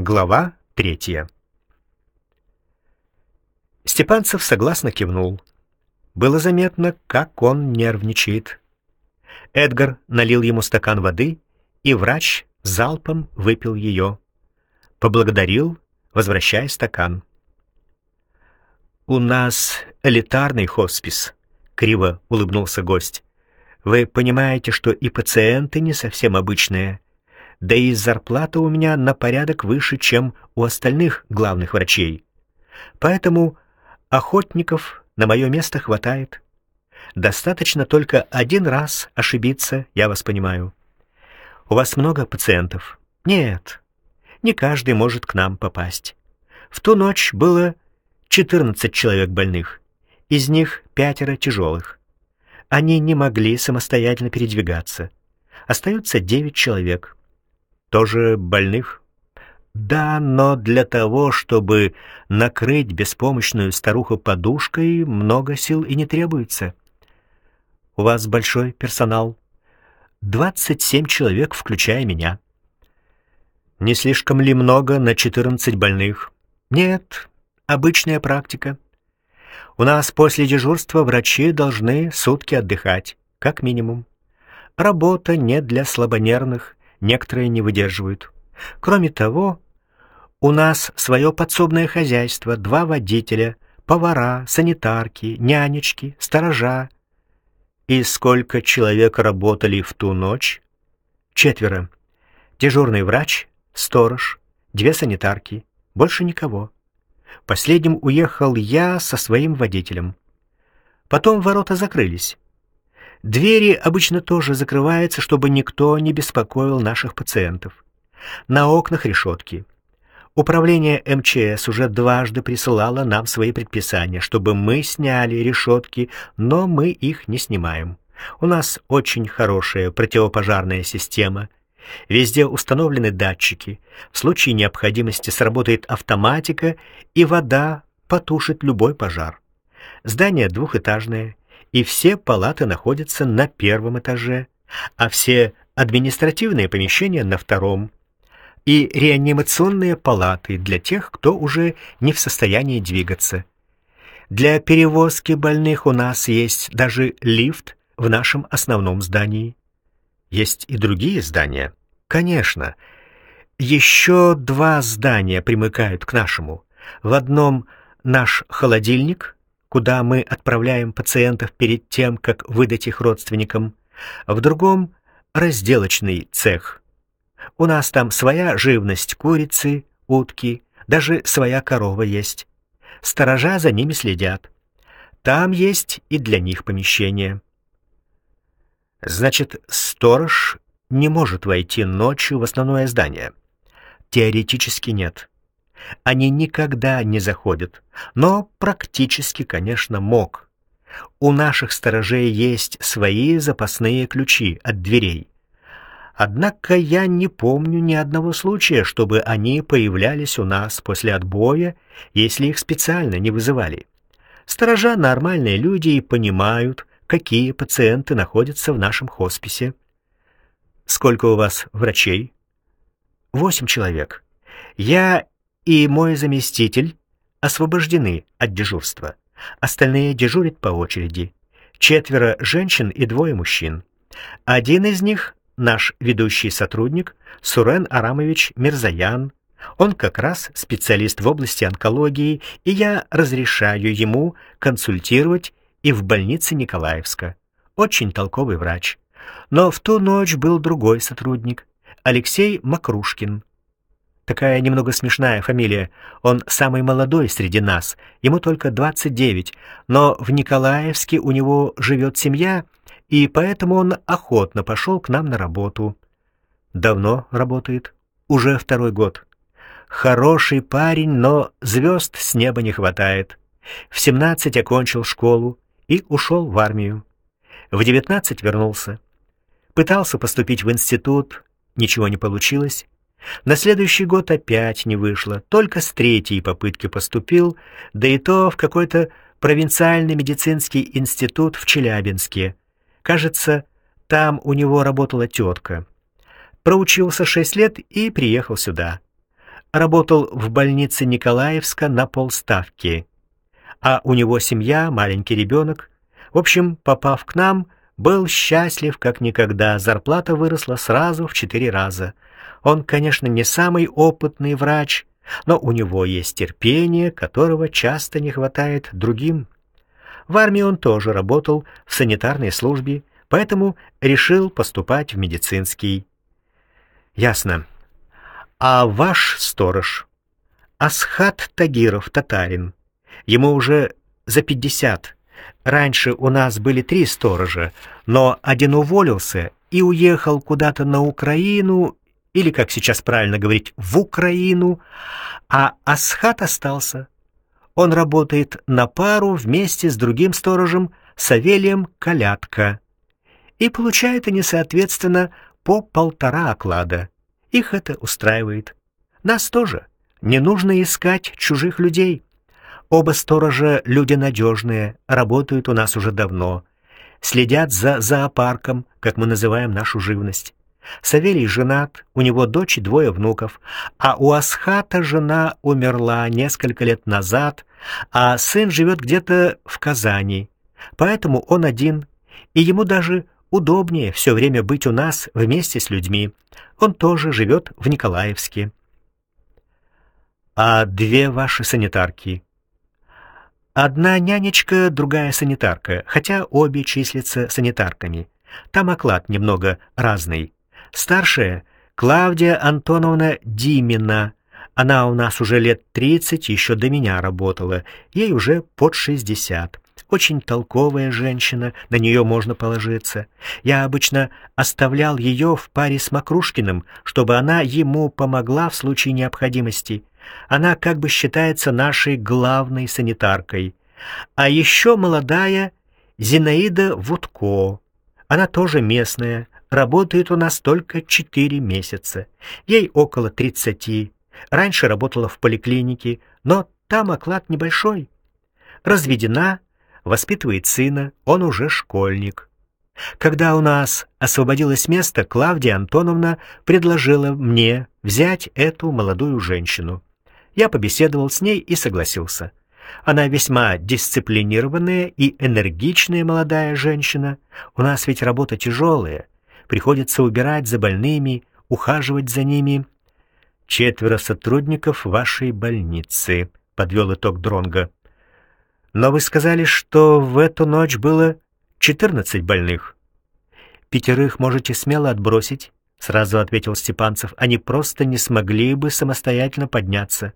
Глава третья. Степанцев согласно кивнул. Было заметно, как он нервничает. Эдгар налил ему стакан воды, и врач залпом выпил ее. Поблагодарил, возвращая стакан. «У нас элитарный хоспис», — криво улыбнулся гость. «Вы понимаете, что и пациенты не совсем обычные, да и зарплата у меня на порядок выше, чем у остальных главных врачей. Поэтому охотников на мое место хватает. Достаточно только один раз ошибиться, я вас понимаю. У вас много пациентов? Нет, не каждый может к нам попасть. В ту ночь было 14 человек больных, из них пятеро тяжелых. Они не могли самостоятельно передвигаться. Остается 9 человек. Тоже больных? Да, но для того, чтобы накрыть беспомощную старуху подушкой, много сил и не требуется. У вас большой персонал. 27 человек, включая меня. Не слишком ли много на 14 больных? Нет, обычная практика. У нас после дежурства врачи должны сутки отдыхать, как минимум. Работа не для слабонервных, некоторые не выдерживают. Кроме того, у нас свое подсобное хозяйство, два водителя, повара, санитарки, нянечки, сторожа. И сколько человек работали в ту ночь? Четверо. Дежурный врач, сторож, две санитарки, больше никого. Последним уехал я со своим водителем. Потом ворота закрылись. Двери обычно тоже закрываются, чтобы никто не беспокоил наших пациентов. На окнах решетки. Управление МЧС уже дважды присылало нам свои предписания, чтобы мы сняли решетки, но мы их не снимаем. У нас очень хорошая противопожарная система. Везде установлены датчики. В случае необходимости сработает автоматика, и вода потушит любой пожар. Здание двухэтажное, и все палаты находятся на первом этаже, а все административные помещения на втором, и реанимационные палаты для тех, кто уже не в состоянии двигаться. Для перевозки больных у нас есть даже лифт в нашем основном здании. Есть и другие здания. Конечно, еще два здания примыкают к нашему. В одном наш холодильник, куда мы отправляем пациентов перед тем, как выдать их родственникам, в другом — разделочный цех. У нас там своя живность, курицы, утки, даже своя корова есть. Сторожа за ними следят. Там есть и для них помещение. Значит, сторож не может войти ночью в основное здание. Теоретически нет. Они никогда не заходят, но практически, конечно, мог. У наших сторожей есть свои запасные ключи от дверей. Однако я не помню ни одного случая, чтобы они появлялись у нас после отбоя, если их специально не вызывали. Сторожа нормальные люди и понимают, какие пациенты находятся в нашем хосписе. Сколько у вас врачей? Восемь человек. Я и мой заместитель освобождены от дежурства. Остальные дежурят по очереди. Четверо женщин и двое мужчин. Один из них наш ведущий сотрудник Сурен Арамович Мирзаян. Он как раз специалист в области онкологии, и я разрешаю ему консультировать и в больнице Николаевска. Очень толковый врач. Но в ту ночь был другой сотрудник, Алексей Макрушкин. Такая немного смешная фамилия. Он самый молодой среди нас, ему только 29, но в Николаевске у него живет семья, и поэтому он охотно пошел к нам на работу. Давно работает, уже второй год. Хороший парень, но звезд с неба не хватает. В 17 окончил школу и ушел в армию. В 19 вернулся. Пытался поступить в институт, ничего не получилось. На следующий год опять не вышло, только с третьей попытки поступил, да и то в какой-то провинциальный медицинский институт в Челябинске. Кажется, там у него работала тетка. Проучился шесть лет и приехал сюда. работал в больнице Николаевска на полставки. А у него семья, маленький ребенок. В общем, попав к нам, был счастлив как никогда. Зарплата выросла сразу в четыре раза. Он, конечно, не самый опытный врач, но у него есть терпение, которого часто не хватает другим. В армии он тоже работал в санитарной службе, поэтому решил поступать в медицинский. Ясно. А ваш сторож Асхат Тагиров, татарин. Ему уже за пятьдесят. Раньше у нас были три сторожа, но один уволился и уехал куда-то на Украину, или, как сейчас правильно говорить, в Украину, а Асхат остался. Он работает на пару вместе с другим сторожем Савелием Калятко и получает они, соответственно, по полтора оклада. Их это устраивает. Нас тоже. Не нужно искать чужих людей. Оба сторожа люди надежные, работают у нас уже давно. Следят за зоопарком, как мы называем нашу живность. Савелий женат, у него дочь и двое внуков, а у Асхата жена умерла несколько лет назад, а сын живет где-то в Казани. Поэтому он один, и ему даже удобнее все время быть у нас вместе с людьми. Он тоже живет в Николаевске. А две ваши санитарки? Одна нянечка, другая санитарка, хотя обе числятся санитарками. Там оклад немного разный. Старшая Клавдия Антоновна Димина. Она у нас уже лет 30, еще до меня работала. Ей уже под 60. Очень толковая женщина, на нее можно положиться. Я обычно оставлял ее в паре с Макрушкиным, чтобы она ему помогла в случае необходимости. Она как бы считается нашей главной санитаркой. А еще молодая Зинаида Вудко. Она тоже местная, работает у нас только четыре месяца. Ей около тридцати. Раньше работала в поликлинике, но там оклад небольшой. Разведена, воспитывает сына, он уже школьник. Когда у нас освободилось место, Клавдия Антоновна предложила мне взять эту молодую женщину. Я побеседовал с ней и согласился. Она весьма дисциплинированная и энергичная молодая женщина. У нас ведь работа тяжелая. Приходится убирать за больными, ухаживать за ними. Четверо сотрудников вашей больницы, подвел итог Дронга. Но вы сказали, что в эту ночь было 14 больных. Пятерых можете смело отбросить, сразу ответил Степанцев. Они просто не смогли бы самостоятельно подняться.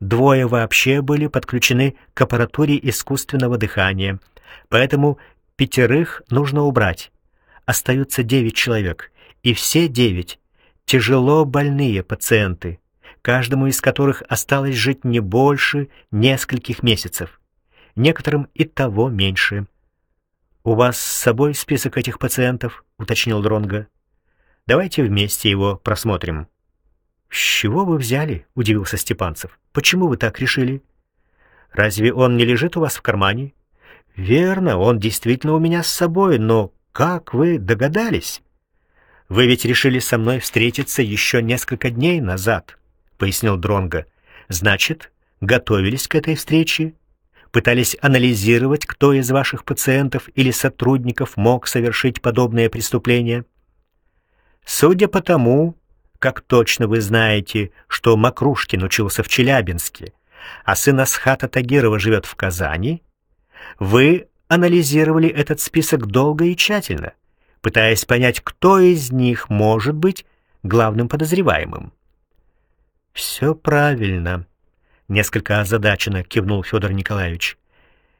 Двое вообще были подключены к аппаратуре искусственного дыхания. Поэтому пятерых нужно убрать. Остаются девять человек, и все девять тяжело больные пациенты, каждому из которых осталось жить не больше нескольких месяцев некоторым и того меньше. У вас с собой список этих пациентов, уточнил Дронга. Давайте вместе его просмотрим. С чего вы взяли? удивился Степанцев. Почему вы так решили? Разве он не лежит у вас в кармане? Верно, он действительно у меня с собой, но как вы догадались? Вы ведь решили со мной встретиться еще несколько дней назад, пояснил Дронга. Значит, готовились к этой встрече пытались анализировать, кто из ваших пациентов или сотрудников мог совершить подобное преступление? Судя по тому, как точно вы знаете, что Макрушкин учился в Челябинске, а сын Асхата Тагирова живет в Казани, вы анализировали этот список долго и тщательно, пытаясь понять, кто из них может быть главным подозреваемым. Все правильно несколько озадаченно кивнул Федор Николаевич.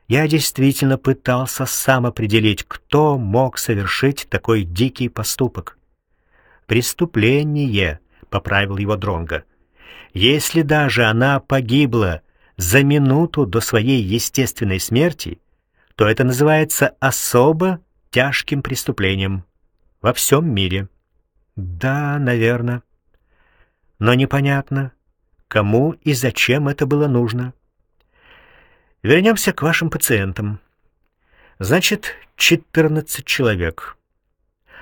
Я действительно пытался сам определить, кто мог совершить такой дикий поступок. Преступление, поправил его Дронга. Если даже она погибла за минуту до своей естественной смерти, то это называется особо тяжким преступлением во всем мире. Да, наверное. Но непонятно, Кому и зачем это было нужно? Вернемся к вашим пациентам. Значит, 14 человек.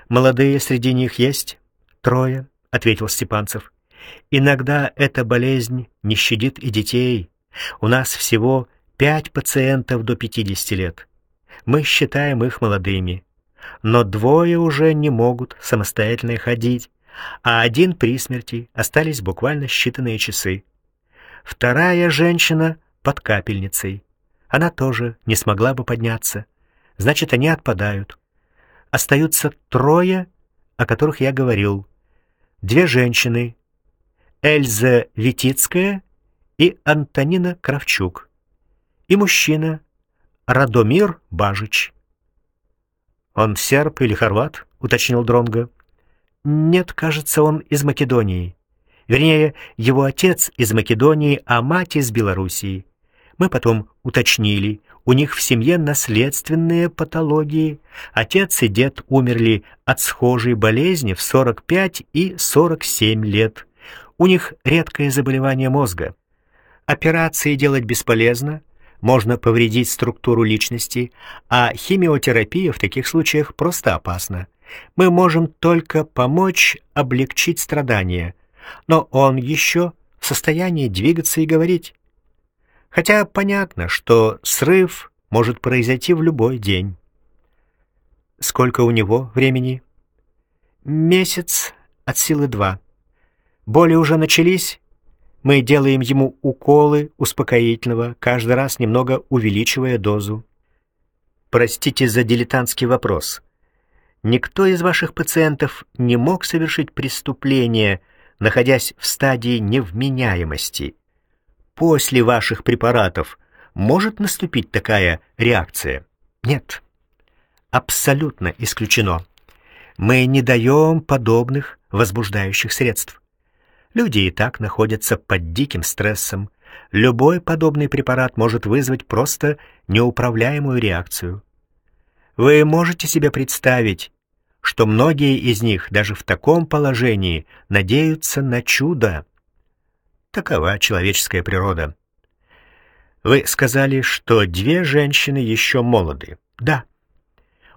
Молодые среди них есть? Трое, ответил Степанцев. Иногда эта болезнь не щадит и детей. У нас всего пять пациентов до 50 лет. Мы считаем их молодыми. Но двое уже не могут самостоятельно ходить, а один при смерти, остались буквально считанные часы. Вторая женщина под капельницей. Она тоже не смогла бы подняться. Значит, они отпадают. Остаются трое, о которых я говорил. Две женщины. Эльза Витицкая и Антонина Кравчук. И мужчина Радомир Бажич. «Он серб или хорват?» — уточнил Дронго. «Нет, кажется, он из Македонии. Вернее, его отец из Македонии, а мать из Белоруссии. Мы потом уточнили, у них в семье наследственные патологии. Отец и дед умерли от схожей болезни в 45 и 47 лет. У них редкое заболевание мозга. Операции делать бесполезно, можно повредить структуру личности, а химиотерапия в таких случаях просто опасна. Мы можем только помочь облегчить страдания, но он еще в состоянии двигаться и говорить. Хотя понятно, что срыв может произойти в любой день. Сколько у него времени? Месяц от силы два. Боли уже начались, мы делаем ему уколы успокоительного, каждый раз немного увеличивая дозу. Простите за дилетантский вопрос. Никто из ваших пациентов не мог совершить преступление, находясь в стадии невменяемости. После ваших препаратов может наступить такая реакция? Нет. Абсолютно исключено. Мы не даем подобных возбуждающих средств. Люди и так находятся под диким стрессом. Любой подобный препарат может вызвать просто неуправляемую реакцию. Вы можете себе представить, что многие из них даже в таком положении надеются на чудо. Такова человеческая природа. Вы сказали, что две женщины еще молоды. Да.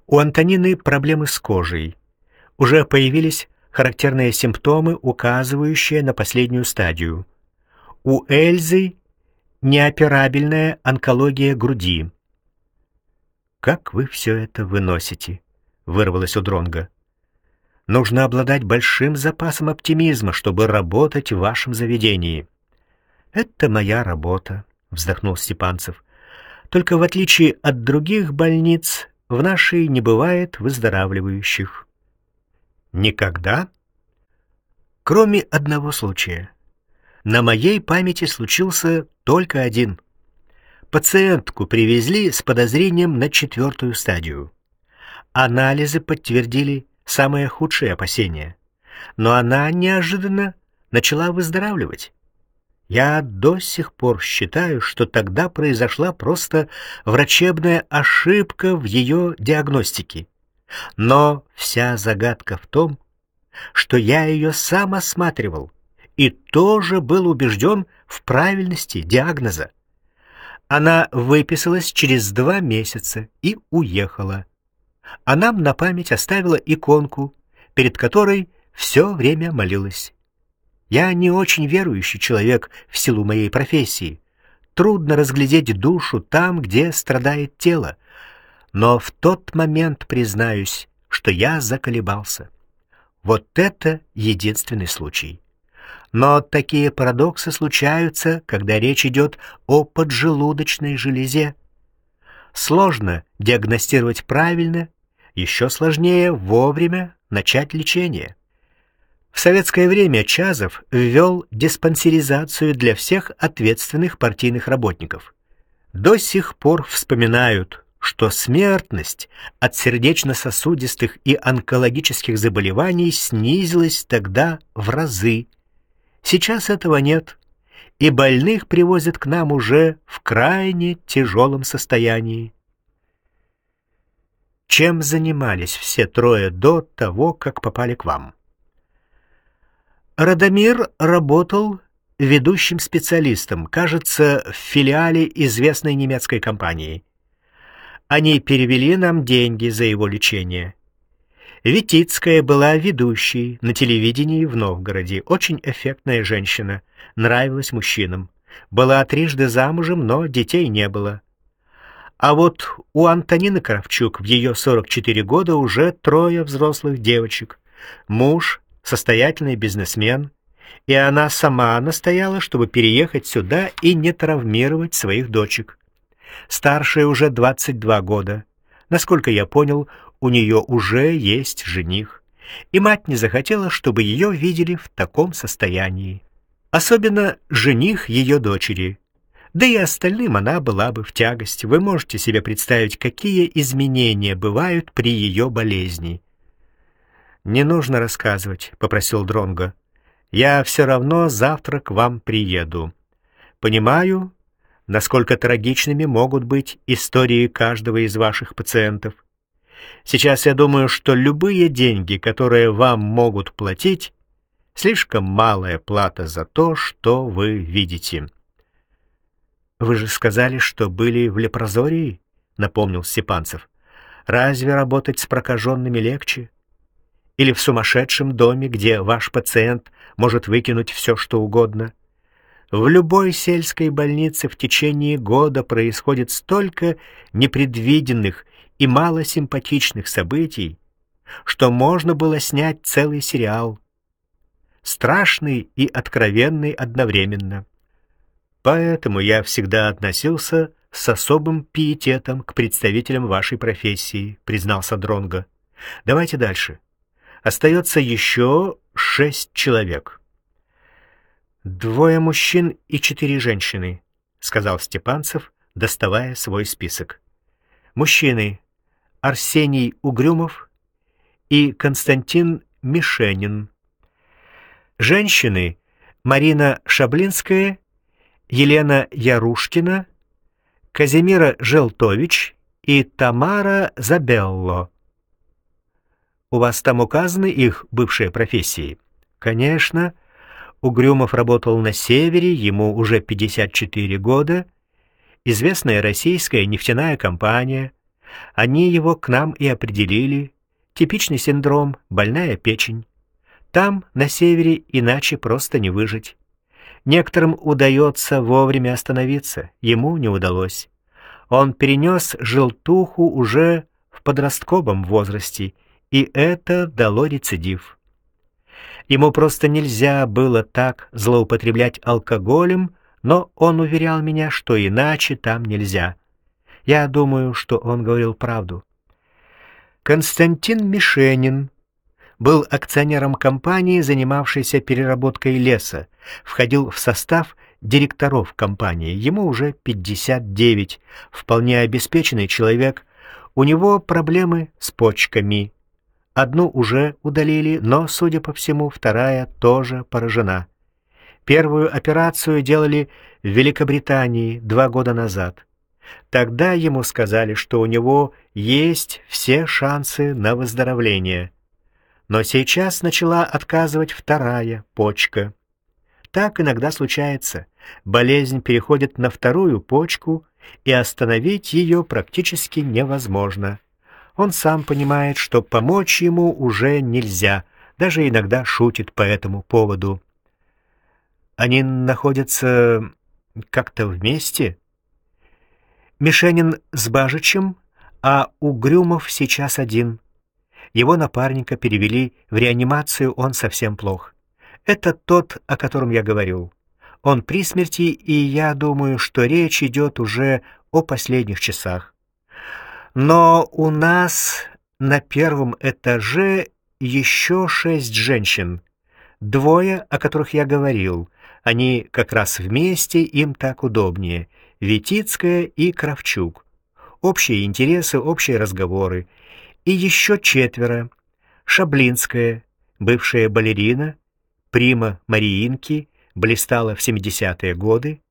У Антонины проблемы с кожей. Уже появились характерные симптомы, указывающие на последнюю стадию. У Эльзы неоперабельная онкология груди. «Как вы все это выносите?» — вырвалось у Дронга. «Нужно обладать большим запасом оптимизма, чтобы работать в вашем заведении». «Это моя работа», — вздохнул Степанцев. «Только в отличие от других больниц, в нашей не бывает выздоравливающих». Никогда? Кроме одного случая. На моей памяти случился только один. Пациентку привезли с подозрением на четвертую стадию. Анализы подтвердили самые худшие опасения. Но она неожиданно начала выздоравливать. Я до сих пор считаю, что тогда произошла просто врачебная ошибка в ее диагностике. Но вся загадка в том, что я ее сам осматривал и тоже был убежден в правильности диагноза. Она выписалась через два месяца и уехала. А нам на память оставила иконку, перед которой все время молилась. Я не очень верующий человек в силу моей профессии. Трудно разглядеть душу там, где страдает тело, но в тот момент признаюсь, что я заколебался. Вот это единственный случай. Но такие парадоксы случаются, когда речь идет о поджелудочной железе. Сложно диагностировать правильно, еще сложнее вовремя начать лечение. В советское время Чазов ввел диспансеризацию для всех ответственных партийных работников. До сих пор вспоминают, что смертность от сердечно-сосудистых и онкологических заболеваний снизилась тогда в разы. Сейчас этого нет, и больных привозят к нам уже в крайне тяжелом состоянии. Чем занимались все трое до того, как попали к вам? Радомир работал ведущим специалистом, кажется, в филиале известной немецкой компании. Они перевели нам деньги за его лечение. Витицкая была ведущей на телевидении в Новгороде. Очень эффектная женщина, нравилась мужчинам. Была трижды замужем, но детей не было. А вот у Антонины Кравчук в ее 44 года уже трое взрослых девочек. Муж, состоятельный бизнесмен, и она сама настояла, чтобы переехать сюда и не травмировать своих дочек. Старшая уже 22 года. Насколько я понял, у нее уже есть жених, и мать не захотела, чтобы ее видели в таком состоянии. Особенно жених ее дочери. Да и остальным она была бы в тягость. Вы можете себе представить, какие изменения бывают при ее болезни. Не нужно рассказывать, попросил Дронго. Я все равно завтра к вам приеду. Понимаю, насколько трагичными могут быть истории каждого из ваших пациентов. Сейчас я думаю, что любые деньги, которые вам могут платить, слишком малая плата за то, что вы видите. Вы же сказали, что были в лепрозории, напомнил Степанцев. Разве работать с прокаженными легче? Или в сумасшедшем доме, где ваш пациент может выкинуть все, что угодно? В любой сельской больнице в течение года происходит столько непредвиденных и малосимпатичных событий, что можно было снять целый сериал. Страшный и откровенный одновременно. Поэтому я всегда относился с особым пиететом к представителям вашей профессии, признался Дронга. Давайте дальше. Остается еще шесть человек. Двое мужчин и четыре женщины, сказал Степанцев, доставая свой список. Мужчины: Арсений Угрюмов и Константин Мишенин. Женщины: Марина Шаблинская, Елена Ярушкина, Казимира Желтович и Тамара Забелло. У вас там указаны их бывшие профессии? Конечно, Угрюмов работал на севере, ему уже 54 года. Известная российская нефтяная компания. Они его к нам и определили. Типичный синдром, больная печень. Там, на севере, иначе просто не выжить. Некоторым удается вовремя остановиться, ему не удалось. Он перенес желтуху уже в подростковом возрасте, и это дало рецидив. Ему просто нельзя было так злоупотреблять алкоголем, но он уверял меня, что иначе там нельзя. Я думаю, что он говорил правду. Константин Мишенин был акционером компании, занимавшейся переработкой леса, входил в состав директоров компании. Ему уже 59, вполне обеспеченный человек. У него проблемы с почками. Одну уже удалили, но, судя по всему, вторая тоже поражена. Первую операцию делали в Великобритании два года назад. Тогда ему сказали, что у него есть все шансы на выздоровление. Но сейчас начала отказывать вторая почка. Так иногда случается. Болезнь переходит на вторую почку, и остановить ее практически невозможно. Он сам понимает, что помочь ему уже нельзя, даже иногда шутит по этому поводу. Они находятся как-то вместе. Мишенин с Бажичем, а Угрюмов сейчас один. Его напарника перевели в реанимацию, он совсем плох. Это тот, о котором я говорил. Он при смерти, и я думаю, что речь идет уже о последних часах. Но у нас на первом этаже еще шесть женщин. Двое, о которых я говорил. Они как раз вместе, им так удобнее. Витицкая и Кравчук. Общие интересы, общие разговоры. И еще четверо. Шаблинская, бывшая балерина, прима Мариинки, блистала в 70-е годы,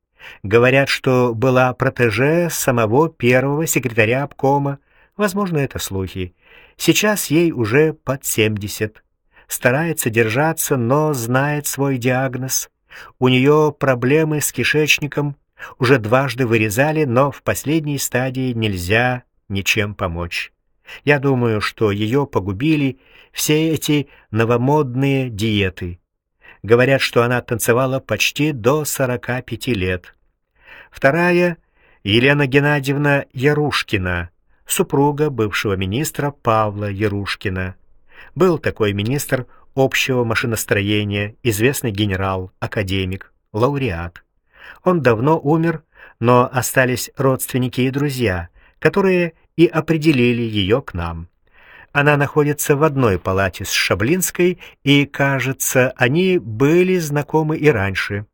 Говорят, что была протеже самого первого секретаря обкома. Возможно, это слухи. Сейчас ей уже под 70. Старается держаться, но знает свой диагноз. У нее проблемы с кишечником. Уже дважды вырезали, но в последней стадии нельзя ничем помочь. Я думаю, что ее погубили все эти новомодные диеты. Говорят, что она танцевала почти до 45 лет. Вторая — Елена Геннадьевна Ярушкина, супруга бывшего министра Павла Ярушкина. Был такой министр общего машиностроения, известный генерал, академик, лауреат. Он давно умер, но остались родственники и друзья, которые и определили ее к нам. Она находится в одной палате с Шаблинской, и, кажется, они были знакомы и раньше.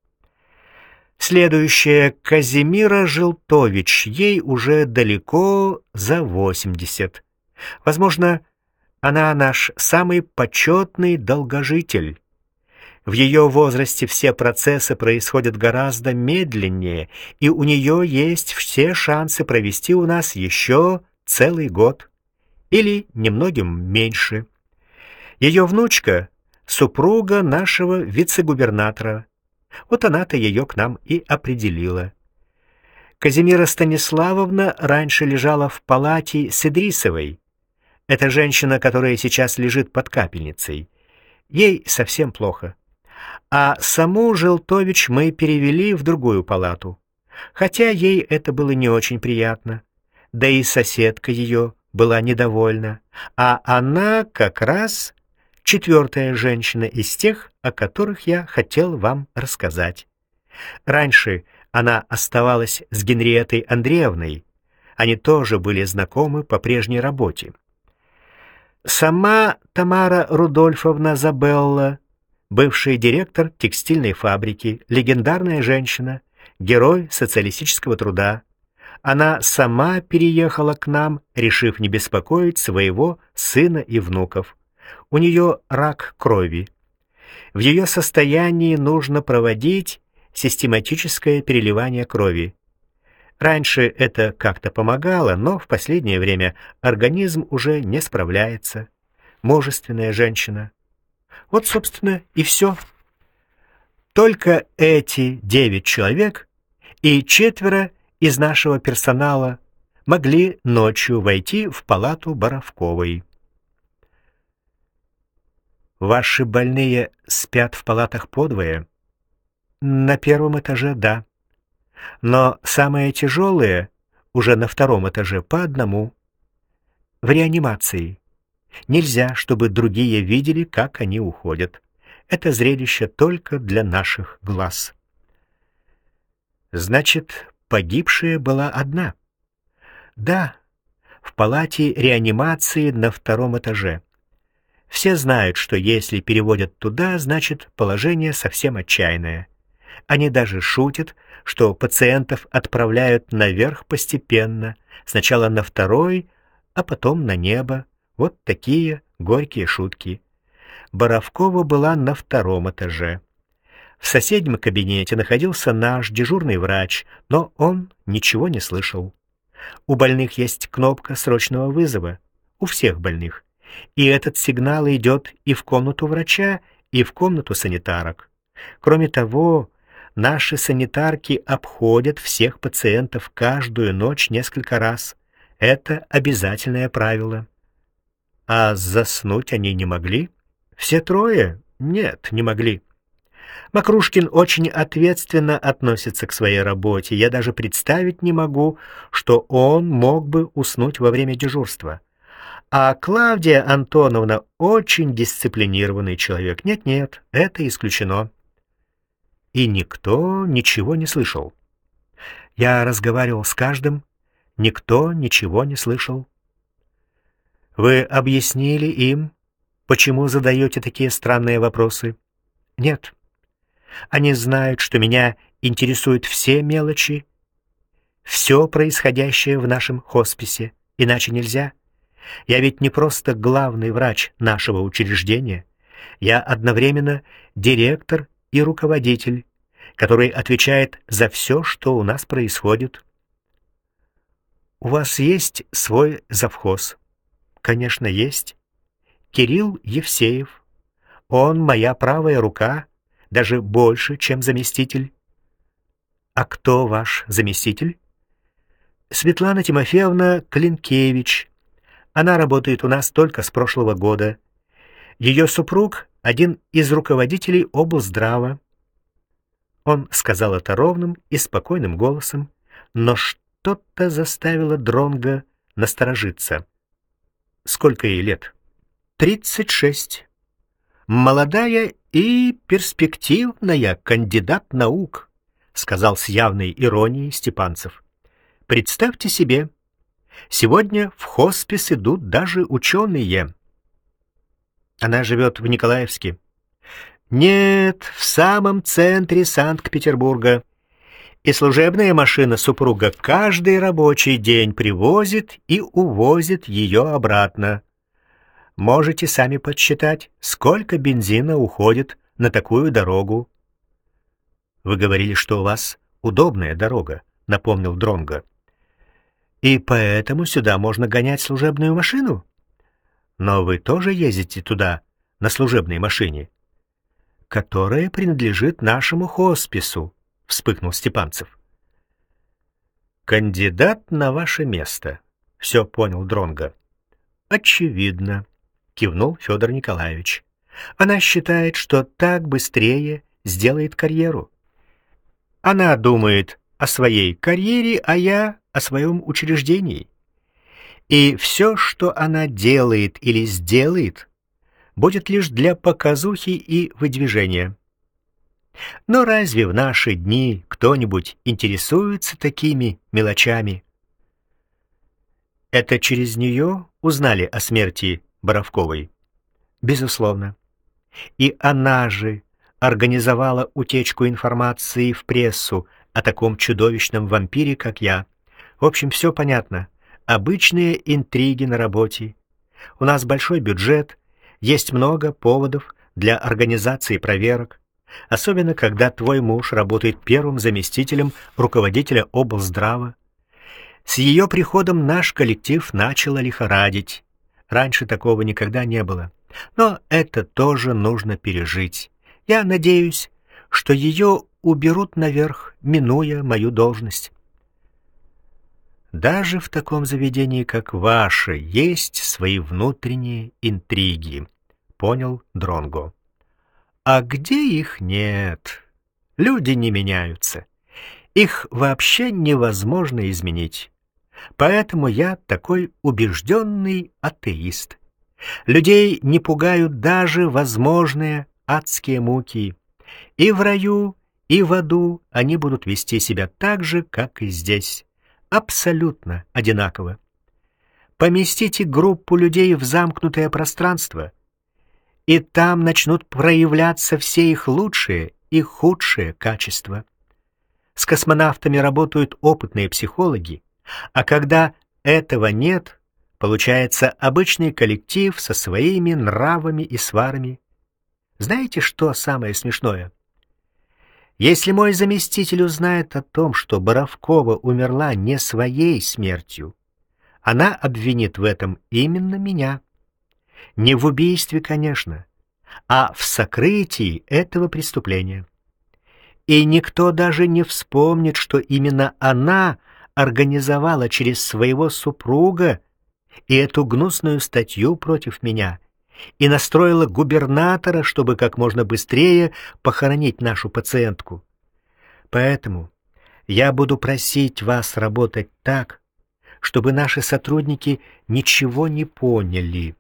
Следующая Казимира Жилтович, ей уже далеко за 80. Возможно, она наш самый почетный долгожитель. В ее возрасте все процессы происходят гораздо медленнее, и у нее есть все шансы провести у нас еще целый год или немногим меньше. Ее внучка — супруга нашего вице-губернатора. Вот она-то ее к нам и определила. Казимира Станиславовна раньше лежала в палате с Идрисовой. Это женщина, которая сейчас лежит под капельницей. Ей совсем плохо. А саму Желтович мы перевели в другую палату. Хотя ей это было не очень приятно. Да и соседка ее была недовольна, а она как раз четвертая женщина из тех, о которых я хотел вам рассказать. Раньше она оставалась с Генриетой Андреевной. Они тоже были знакомы по прежней работе. Сама Тамара Рудольфовна Забелла, бывший директор текстильной фабрики, легендарная женщина, герой социалистического труда, она сама переехала к нам, решив не беспокоить своего сына и внуков. У нее рак крови. В ее состоянии нужно проводить систематическое переливание крови. Раньше это как-то помогало, но в последнее время организм уже не справляется. Мужественная женщина. Вот, собственно, и все. Только эти девять человек и четверо из нашего персонала могли ночью войти в палату Боровковой. Ваши больные спят в палатах подвое? На первом этаже, да. Но самые тяжелые уже на втором этаже по одному. В реанимации. Нельзя, чтобы другие видели, как они уходят. Это зрелище только для наших глаз. Значит, Погибшая была одна. Да, в палате реанимации на втором этаже. Все знают, что если переводят туда, значит, положение совсем отчаянное. Они даже шутят, что пациентов отправляют наверх постепенно, сначала на второй, а потом на небо. Вот такие горькие шутки. Боровкова была на втором этаже. В соседнем кабинете находился наш дежурный врач, но он ничего не слышал. У больных есть кнопка срочного вызова. У всех больных. И этот сигнал идет и в комнату врача, и в комнату санитарок. Кроме того, наши санитарки обходят всех пациентов каждую ночь несколько раз. Это обязательное правило. А заснуть они не могли? Все трое? Нет, не могли. Макрушкин очень ответственно относится к своей работе. Я даже представить не могу, что он мог бы уснуть во время дежурства. А Клавдия Антоновна очень дисциплинированный человек. Нет-нет, это исключено. И никто ничего не слышал. Я разговаривал с каждым, никто ничего не слышал. Вы объяснили им, почему задаете такие странные вопросы? Нет. Они знают, что меня интересуют все мелочи, все происходящее в нашем хосписе. Иначе нельзя. Я ведь не просто главный врач нашего учреждения. Я одновременно директор и руководитель, который отвечает за все, что у нас происходит. У вас есть свой завхоз? Конечно, есть. Кирилл Евсеев. Он моя правая рука даже больше, чем заместитель. А кто ваш заместитель? Светлана Тимофеевна Клинкевич. Она работает у нас только с прошлого года. Ее супруг — один из руководителей облздрава. Он сказал это ровным и спокойным голосом, но что-то заставило Дронга насторожиться. Сколько ей лет? Тридцать шесть. Молодая и перспективная кандидат наук, сказал с явной иронией Степанцев. Представьте себе, сегодня в хоспис идут даже ученые. Она живет в Николаевске. Нет, в самом центре Санкт-Петербурга. И служебная машина супруга каждый рабочий день привозит и увозит ее обратно. Можете сами подсчитать, сколько бензина уходит на такую дорогу. Вы говорили, что у вас удобная дорога, напомнил Дронга. И поэтому сюда можно гонять служебную машину? Но вы тоже ездите туда на служебной машине, которая принадлежит нашему хоспису, вспыхнул Степанцев. Кандидат на ваше место. Все понял Дронга. Очевидно, кивнул Федор Николаевич. Она считает, что так быстрее сделает карьеру. Она думает о своей карьере, а я о своем учреждении. И все, что она делает или сделает, будет лишь для показухи и выдвижения. Но разве в наши дни кто-нибудь интересуется такими мелочами? Это через нее узнали о смерти Боровковой? Безусловно. И она же организовала утечку информации в прессу о таком чудовищном вампире, как я. В общем, все понятно. Обычные интриги на работе. У нас большой бюджет, есть много поводов для организации проверок, особенно когда твой муж работает первым заместителем руководителя облздрава. С ее приходом наш коллектив начал лихорадить. Раньше такого никогда не было. Но это тоже нужно пережить. Я надеюсь, что ее уберут наверх, минуя мою должность. Даже в таком заведении, как ваше, есть свои внутренние интриги, понял Дронго. А где их нет? Люди не меняются. Их вообще невозможно изменить. Поэтому я такой убежденный атеист. Людей не пугают даже возможные адские муки. И в раю, и в аду они будут вести себя так же, как и здесь абсолютно одинаково. Поместите группу людей в замкнутое пространство, и там начнут проявляться все их лучшие и худшие качества. С космонавтами работают опытные психологи, а когда этого нет, получается обычный коллектив со своими нравами и сварами. Знаете, что самое смешное? Если мой заместитель узнает о том, что Боровкова умерла не своей смертью, она обвинит в этом именно меня. Не в убийстве, конечно, а в сокрытии этого преступления. И никто даже не вспомнит, что именно она организовала через своего супруга и эту гнусную статью против меня — и настроила губернатора, чтобы как можно быстрее похоронить нашу пациентку. Поэтому я буду просить вас работать так, чтобы наши сотрудники ничего не поняли.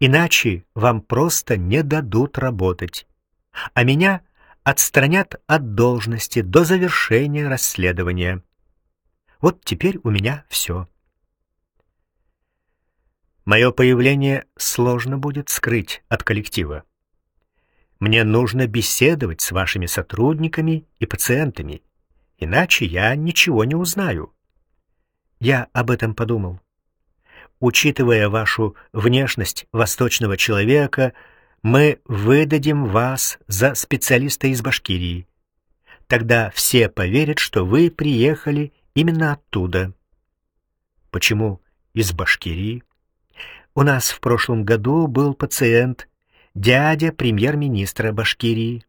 Иначе вам просто не дадут работать. А меня отстранят от должности до завершения расследования. Вот теперь у меня все. Мое появление сложно будет скрыть от коллектива. Мне нужно беседовать с вашими сотрудниками и пациентами, иначе я ничего не узнаю. Я об этом подумал. Учитывая вашу внешность восточного человека, мы выдадим вас за специалиста из Башкирии. Тогда все поверят, что вы приехали именно оттуда. Почему из Башкирии? У нас в прошлом году был пациент, дядя премьер-министра Башкирии.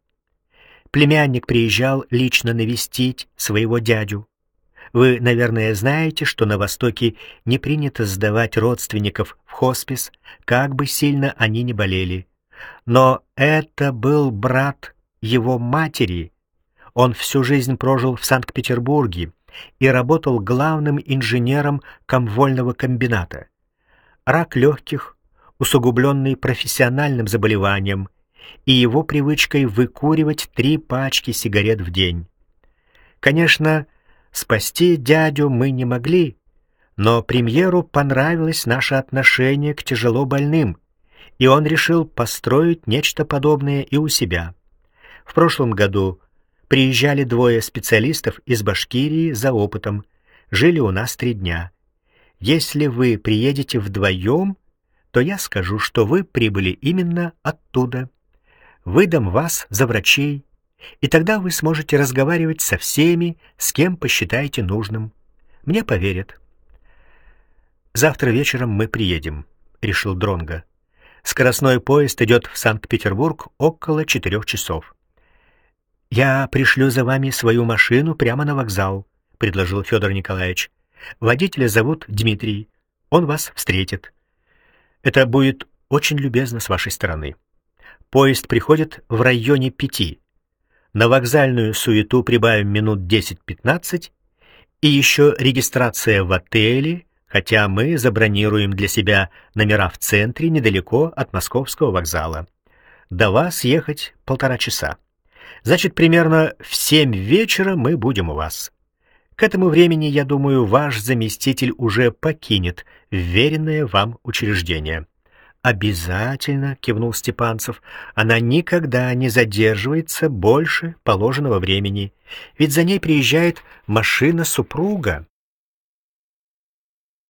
Племянник приезжал лично навестить своего дядю. Вы, наверное, знаете, что на Востоке не принято сдавать родственников в хоспис, как бы сильно они ни болели. Но это был брат его матери. Он всю жизнь прожил в Санкт-Петербурге и работал главным инженером комвольного комбината. Рак легких, усугубленный профессиональным заболеванием и его привычкой выкуривать три пачки сигарет в день. Конечно, спасти дядю мы не могли, но премьеру понравилось наше отношение к тяжело больным, и он решил построить нечто подобное и у себя. В прошлом году приезжали двое специалистов из Башкирии за опытом, жили у нас три дня. Если вы приедете вдвоем, то я скажу, что вы прибыли именно оттуда. Выдам вас за врачей, и тогда вы сможете разговаривать со всеми, с кем посчитаете нужным. Мне поверят. Завтра вечером мы приедем, решил Дронга. Скоростной поезд идет в Санкт-Петербург около четырех часов. Я пришлю за вами свою машину прямо на вокзал, предложил Федор Николаевич. Водителя зовут Дмитрий. Он вас встретит. Это будет очень любезно с вашей стороны. Поезд приходит в районе пяти. На вокзальную суету прибавим минут 10-15, и еще регистрация в отеле, хотя мы забронируем для себя номера в центре недалеко от Московского вокзала. До вас ехать полтора часа. Значит, примерно в семь вечера мы будем у вас. К этому времени, я думаю, ваш заместитель уже покинет вверенное вам учреждение. Обязательно, кивнул Степанцев. Она никогда не задерживается больше положенного времени, ведь за ней приезжает машина супруга.